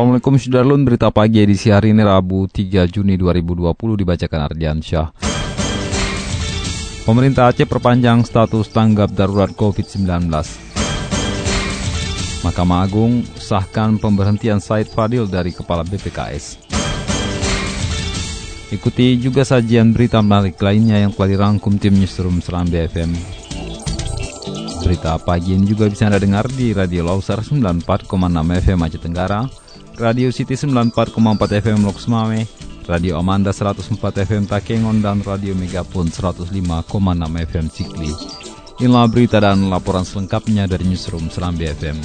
Assalamualaikum Sudarlun, berita pagi edisi hari ini Rabu 3 Juni 2020 dibacakan Ardiansyah. Pemerintah Aceh perpanjang status tanggap darurat COVID-19. Mahkamah Agung sahkan pemberhentian Said Fadil dari Kepala BPKS. Ikuti juga sajian berita menarik lainnya yang telah dirangkum tim Newsroom Seram BFM. Berita pagi ini juga bisa Anda dengar di Radio Lausar 94,6 FM Aceh Tenggara, Radio City 94,4 FM Lok Semawe, Radio Amanda 104 FM Takengon, dan Radio Megapun 105,6 FM Cikli. Inilah berita dan laporan selengkapnya dari Newsroom Serambi FM.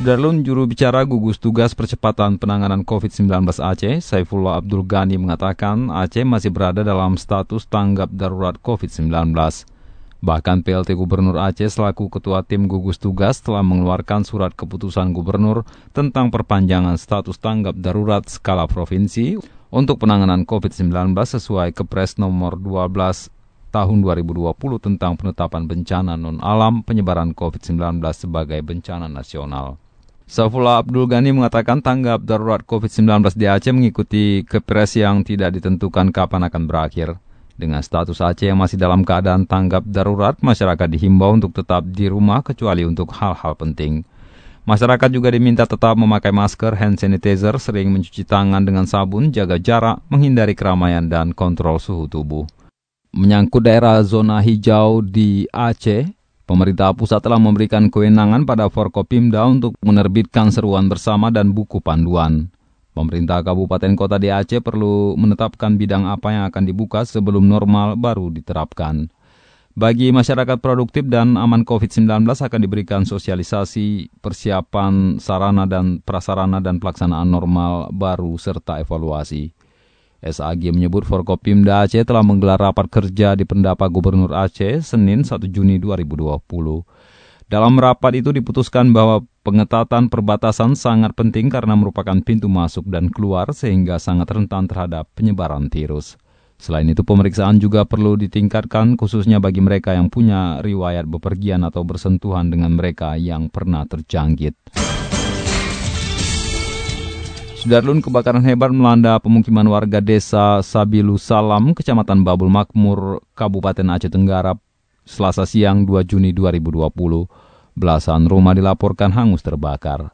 Sudarlun juru bicara gugus tugas percepatan penanganan COVID-19 Aceh, Saifullah Abdul Ghani mengatakan Aceh masih berada dalam status tanggap darurat COVID-19. Bahkan PLT Gubernur Aceh selaku ketua tim gugus tugas telah mengeluarkan surat keputusan gubernur tentang perpanjangan status tanggap darurat skala provinsi untuk penanganan COVID-19 sesuai Kepres nomor 12 tahun 2020 tentang penetapan bencana non-alam penyebaran COVID-19 sebagai bencana nasional. Saifullah Abdul Ghani mengatakan tanggap darurat COVID-19 di Aceh mengikuti kepres yang tidak ditentukan kapan akan berakhir. Dengan status Aceh yang masih dalam keadaan tanggap darurat, masyarakat dihimbau untuk tetap di rumah kecuali untuk hal-hal penting. Masyarakat juga diminta tetap memakai masker, hand sanitizer, sering mencuci tangan dengan sabun, jaga jarak, menghindari keramaian, dan kontrol suhu tubuh. Menyangkut daerah zona hijau di Aceh, Pemerintah pusat telah memberikan kewenangan pada Forkopimda untuk menerbitkan seruan bersama dan buku panduan. Pemerintah Kabupaten Kota di Aceh perlu menetapkan bidang apa yang akan dibuka sebelum normal baru diterapkan. Bagi masyarakat produktif dan aman COVID-19 akan diberikan sosialisasi, persiapan sarana dan prasarana dan pelaksanaan normal baru serta evaluasi. SAG menyebut Forkopimda Aceh telah menggelar rapat kerja di pendapat Gubernur Aceh Senin 1 Juni 2020. Dalam rapat itu diputuskan bahwa pengetatan perbatasan sangat penting karena merupakan pintu masuk dan keluar sehingga sangat rentan terhadap penyebaran virus. Selain itu pemeriksaan juga perlu ditingkatkan khususnya bagi mereka yang punya riwayat bepergian atau bersentuhan dengan mereka yang pernah terjangkit. Sudarlun kebakaran hebat melanda pemukiman warga desa Sabilu Salam, Kecamatan Babul Makmur, Kabupaten Aceh Tenggara, Selasa siang 2 Juni 2020. Belasan rumah dilaporkan hangus terbakar.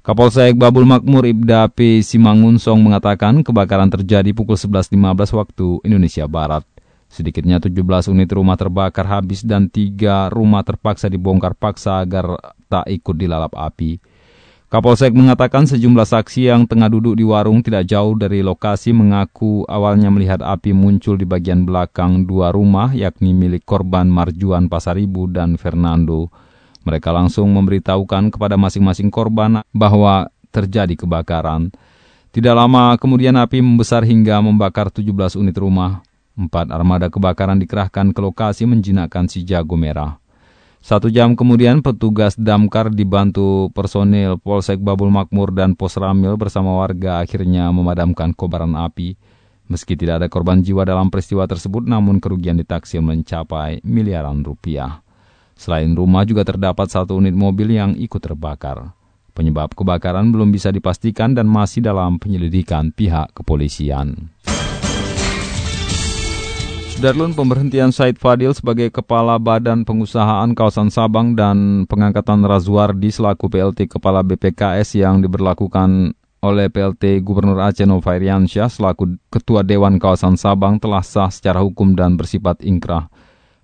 Kapolsek Babul Makmur Ibda P. Simangunsong mengatakan kebakaran terjadi pukul 11.15 waktu Indonesia Barat. Sedikitnya 17 unit rumah terbakar habis dan tiga rumah terpaksa dibongkar paksa agar tak ikut dilalap api. Kapolsek mengatakan sejumlah saksi yang tengah duduk di warung tidak jauh dari lokasi mengaku awalnya melihat api muncul di bagian belakang dua rumah yakni milik korban Marjuan Pasaribu dan Fernando. Mereka langsung memberitahukan kepada masing-masing korban bahwa terjadi kebakaran. Tidak lama kemudian api membesar hingga membakar 17 unit rumah. Empat armada kebakaran dikerahkan ke lokasi menjinakkan si jago merah. Satu jam kemudian petugas damkar dibantu personil Polsek Babul Makmur dan Pos Ramil bersama warga akhirnya memadamkan kobaran api. Meski tidak ada korban jiwa dalam peristiwa tersebut, namun kerugian ditaksir mencapai miliaran rupiah. Selain rumah juga terdapat satu unit mobil yang ikut terbakar. Penyebab kebakaran belum bisa dipastikan dan masih dalam penyelidikan pihak kepolisian. Darlun pemberhentian Said Fadil sebagai Kepala Badan Pengusahaan Kawasan Sabang dan pengangkatan Razwardi selaku PLT Kepala BPKS yang diberlakukan oleh PLT Gubernur Aceh Novairiansyah selaku Ketua Dewan Kawasan Sabang telah sah secara hukum dan bersifat ingkrah.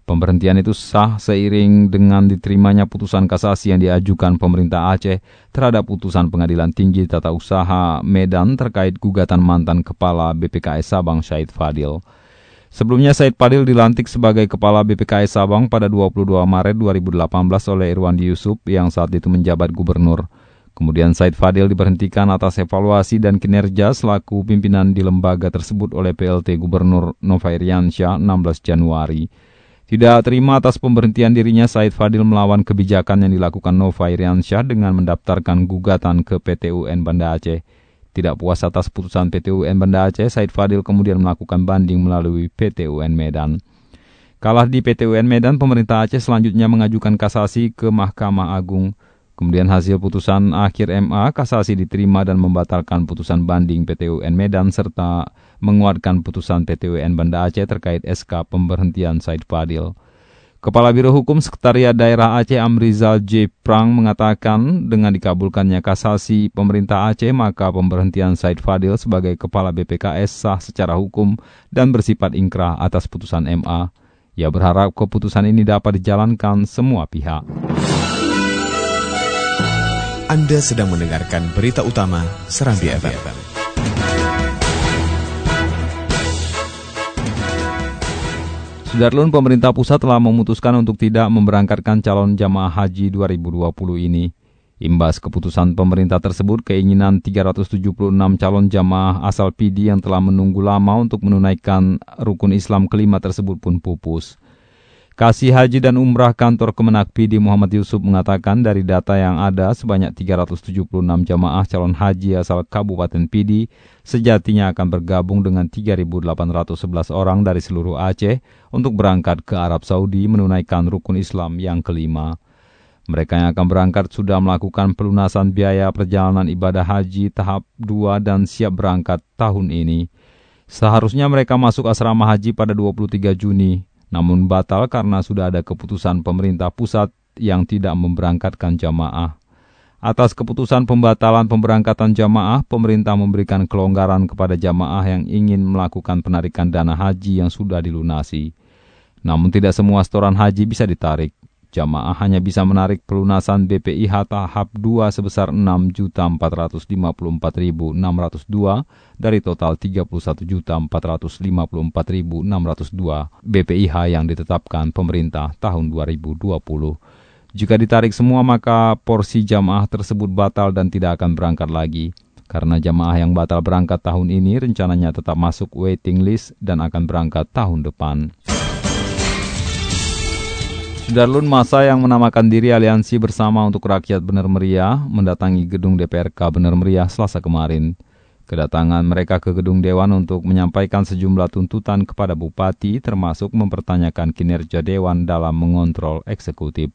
Pemberhentian itu sah seiring dengan diterimanya putusan kasasi yang diajukan pemerintah Aceh terhadap putusan pengadilan tinggi tata usaha Medan terkait gugatan mantan kepala BPKS Sabang Syahid Fadil. Sebelumnya Said Fadil dilantik sebagai kepala BPKS Sabang pada 22 Maret 2018 oleh Irwandi Yusuf yang saat itu menjabat gubernur. Kemudian Said Fadil diberhentikan atas evaluasi dan kinerja selaku pimpinan di lembaga tersebut oleh PLT Gubernur Nova Iriansyah 16 Januari. Tidak terima atas pemberhentian dirinya, Said Fadil melawan kebijakan yang dilakukan Nova Iriansyah dengan mendaftarkan gugatan ke PT UN Banda Aceh. Tidak puas atas putusan PT UN Banda Aceh, Said Fadil kemudian melakukan banding melalui PT UN Medan. Kalah di PT UN Medan, pemerintah Aceh selanjutnya mengajukan kasasi ke Mahkamah Agung. Kemudian hasil putusan akhir MA, kasasi diterima dan membatalkan putusan banding PT UN Medan serta menguatkan putusan PT UN Banda Aceh terkait SK pemberhentian Said Fadil. Kepala Biro Hukum Sekretariat Daerah Aceh Amrizal J. Prang mengatakan dengan dikabulkannya kasasi pemerintah Aceh maka pemberhentian Said Fadil sebagai Kepala BPKS sah secara hukum dan bersifat ingkrah atas putusan MA. Ia berharap keputusan ini dapat dijalankan semua pihak. Anda sedang mendengarkan berita utama Serambi FM. Sudarlun, pemerintah pusat telah memutuskan untuk tidak memberangkatkan calon jamaah haji 2020 ini. Imbas keputusan pemerintah tersebut, keinginan 376 calon jamaah asal PD yang telah menunggu lama untuk menunaikan rukun Islam kelima tersebut pun pupus. Kasih Haji dan Umrah Kantor Kemenak PD Muhammad Yusuf mengatakan dari data yang ada sebanyak 376 jamaah calon haji asal Kabupaten PD sejatinya akan bergabung dengan 3.811 orang dari seluruh Aceh untuk berangkat ke Arab Saudi menunaikan rukun Islam yang kelima. Mereka yang akan berangkat sudah melakukan pelunasan biaya perjalanan ibadah haji tahap 2 dan siap berangkat tahun ini. Seharusnya mereka masuk asrama haji pada 23 Juni, namun batal karena sudah ada keputusan pemerintah pusat yang tidak memberangkatkan jamaah. Atas keputusan pembatalan pemberangkatan jamaah, pemerintah memberikan kelonggaran kepada jamaah yang ingin melakukan penarikan dana haji yang sudah dilunasi. Namun tidak semua setoran haji bisa ditarik jamaah hanya bisa menarik pelunasan BPIH tahap 2 sebesar 6.454.602 dari total 31.454.602 BPIH yang ditetapkan pemerintah tahun 2020. Jika ditarik semua maka porsi jamaah tersebut batal dan tidak akan berangkat lagi. Karena jamaah yang batal berangkat tahun ini rencananya tetap masuk waiting list dan akan berangkat tahun depan. Sudarlun masa yang menamakan diri Aliansi Bersama untuk Rakyat Benar Meriah mendatangi gedung DPRK Benar Meriah selasa kemarin. Kedatangan mereka ke gedung Dewan untuk menyampaikan sejumlah tuntutan kepada Bupati termasuk mempertanyakan kinerja Dewan dalam mengontrol eksekutif.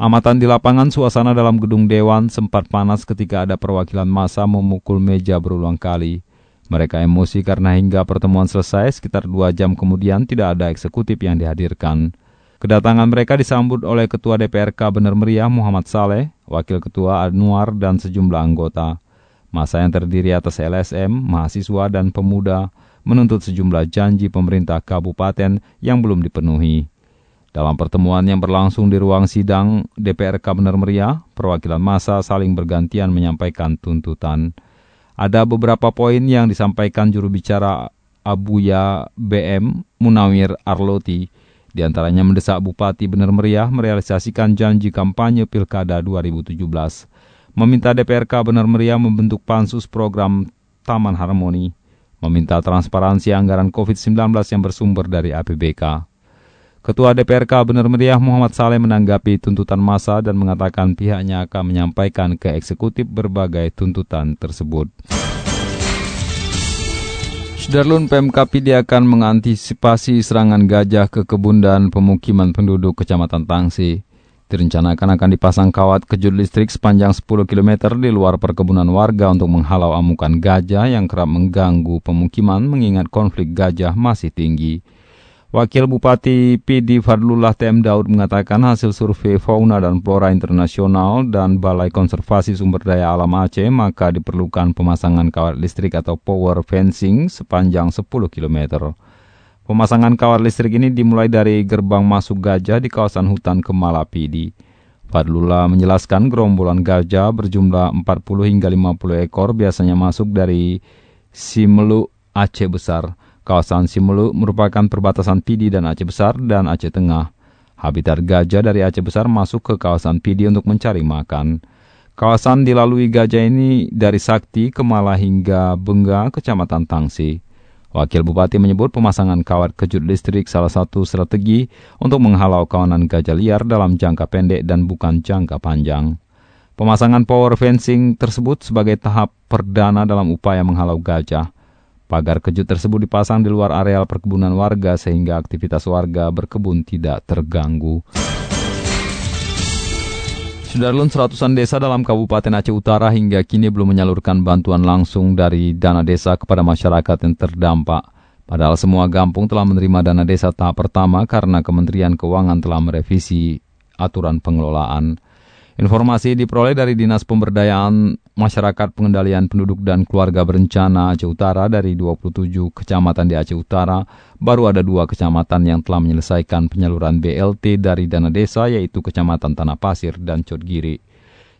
Amatan di lapangan suasana dalam gedung Dewan sempat panas ketika ada perwakilan masa memukul meja berulang kali. Mereka emosi karena hingga pertemuan selesai sekitar dua jam kemudian tidak ada eksekutif yang dihadirkan. Kedatangan mereka disambut oleh Ketua DPRK Benar Meriah Muhammad Saleh, Wakil Ketua Anwar, dan sejumlah anggota. Masa yang terdiri atas LSM, mahasiswa, dan pemuda menuntut sejumlah janji pemerintah kabupaten yang belum dipenuhi. Dalam pertemuan yang berlangsung di ruang sidang DPRK Benar Meriah, perwakilan masa saling bergantian menyampaikan tuntutan. Ada beberapa poin yang disampaikan juru bicara Abuya BM Munawir Arloti, di antaranya mendesak Bupati Benar Meriah merealisasikan janji kampanye Pilkada 2017, meminta DPRK Benar Meriah membentuk pansus program Taman Harmoni, meminta transparansi anggaran COVID-19 yang bersumber dari APBK. Ketua DPRK Benar Meriah Muhammad Saleh menanggapi tuntutan masa dan mengatakan pihaknya akan menyampaikan ke eksekutif berbagai tuntutan tersebut. Sudarlun PMKPD akan mengantisipasi serangan gajah ke kebun dan pemukiman penduduk Kecamatan Tangsi. Direncanakan akan dipasang kawat kejut listrik sepanjang 10 km di luar perkebunan warga untuk menghalau amukan gajah yang kerap mengganggu pemukiman mengingat konflik gajah masih tinggi. Wakil Bupati PD Fadlullah TM Daud mengatakan hasil survei fauna dan flora internasional dan Balai Konservasi Sumber Daya Alam Aceh maka diperlukan pemasangan kawat listrik atau power fencing sepanjang 10 km. Pemasangan kawat listrik ini dimulai dari gerbang masuk gajah di kawasan hutan Kemalapidi. Fadlullah menjelaskan gerombolan gajah berjumlah 40 hingga 50 ekor biasanya masuk dari Simelu, Aceh Besar. Kawasan Simelu merupakan perbatasan Pidi dan Aceh Besar dan Aceh Tengah. Habitat gajah dari Aceh Besar masuk ke kawasan Pidi untuk mencari makan. Kawasan dilalui gajah ini dari Sakti, Kemala hingga Bengga, Kecamatan Tangsi. Wakil Bupati menyebut pemasangan kawat kejut listrik salah satu strategi untuk menghalau kawanan gajah liar dalam jangka pendek dan bukan jangka panjang. Pemasangan power fencing tersebut sebagai tahap perdana dalam upaya menghalau gajah. Pagar kejut tersebut dipasang di luar areal perkebunan warga sehingga aktivitas warga berkebun tidak terganggu. Sudarlun seratusan desa dalam Kabupaten Aceh Utara hingga kini belum menyalurkan bantuan langsung dari dana desa kepada masyarakat yang terdampak. Padahal semua kampung telah menerima dana desa tahap pertama karena Kementerian Keuangan telah merevisi aturan pengelolaan. Informasi diperoleh dari Dinas Pemberdayaan Masyarakat Pengendalian Penduduk dan Keluarga Berencana Aceh Utara dari 27 kecamatan di Aceh Utara, baru ada dua kecamatan yang telah menyelesaikan penyaluran BLT dari dana desa yaitu Kecamatan Tanah Pasir dan Codgiri.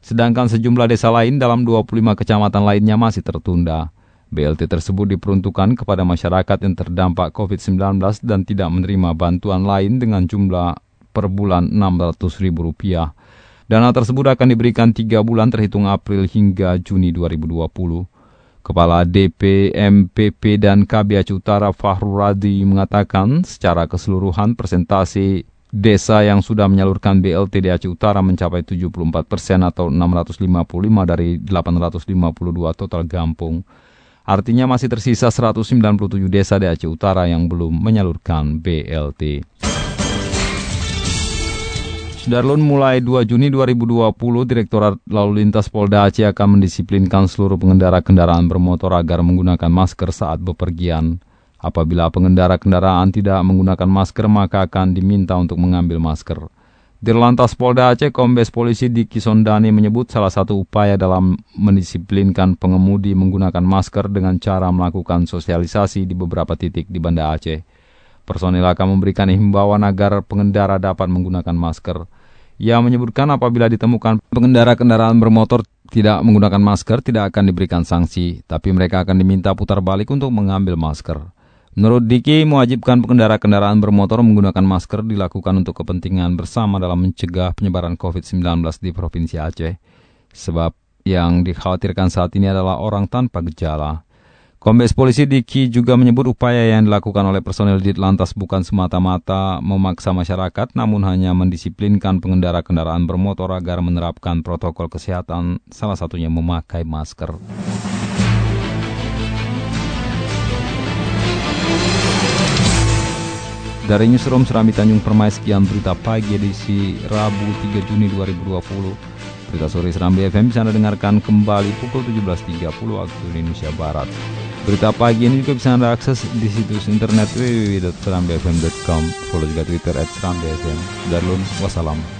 Sedangkan sejumlah desa lain dalam 25 kecamatan lainnya masih tertunda. BLT tersebut diperuntukkan kepada masyarakat yang terdampak COVID-19 dan tidak menerima bantuan lain dengan jumlah per bulan Rp600.000. Dana tersebut akan diberikan tiga bulan terhitung April hingga Juni 2020. Kepala DP, MPP, dan KB Aceh Utara Fahrul Radi mengatakan secara keseluruhan presentasi desa yang sudah menyalurkan BLT di Aceh Utara mencapai 74 persen atau 655 dari 852 total kampung. Artinya masih tersisa 197 desa di Aceh Utara yang belum menyalurkan BLT. Darlun mulai 2 Juni 2020, Direktorat Lalu Lintas Polda Aceh akan mendisiplinkan seluruh pengendara kendaraan bermotor agar menggunakan masker saat bepergian. Apabila pengendara kendaraan tidak menggunakan masker, maka akan diminta untuk mengambil masker. Dirlantas Polda Aceh Kombes Polisi Diki Sondani menyebut salah satu upaya dalam mendisiplinkan pengemudi menggunakan masker dengan cara melakukan sosialisasi di beberapa titik di Banda Aceh. Personil akan memberikan himbauan agar pengendara dapat menggunakan masker. Ia menyebutkan apabila ditemukan pengendara kendaraan bermotor tidak menggunakan masker tidak akan diberikan sanksi, tapi mereka akan diminta putar balik untuk mengambil masker. Menurut Diki, mewajibkan pengendara kendaraan bermotor menggunakan masker dilakukan untuk kepentingan bersama dalam mencegah penyebaran COVID-19 di Provinsi Aceh. Sebab yang dikhawatirkan saat ini adalah orang tanpa gejala. Kombes Polisi Diki juga menyebut upaya yang dilakukan oleh personel di lantas bukan semata-mata memaksa masyarakat, namun hanya mendisiplinkan pengendara kendaraan bermotor agar menerapkan protokol kesehatan, salah satunya memakai masker. Dari Newsroom Serambi Tanjung Permai, sekian berita pagi edisi Rabu 3 Juni 2020. Berita sore Serambi FM bisa Anda dengarkan kembali pukul 17.30 waktu Indonesia Barat. Berita pagi ini juga bisa Anda akses di situs internet www.serambifm.com. Follow juga Twitter at Serambi FM. Darulun, wassalam.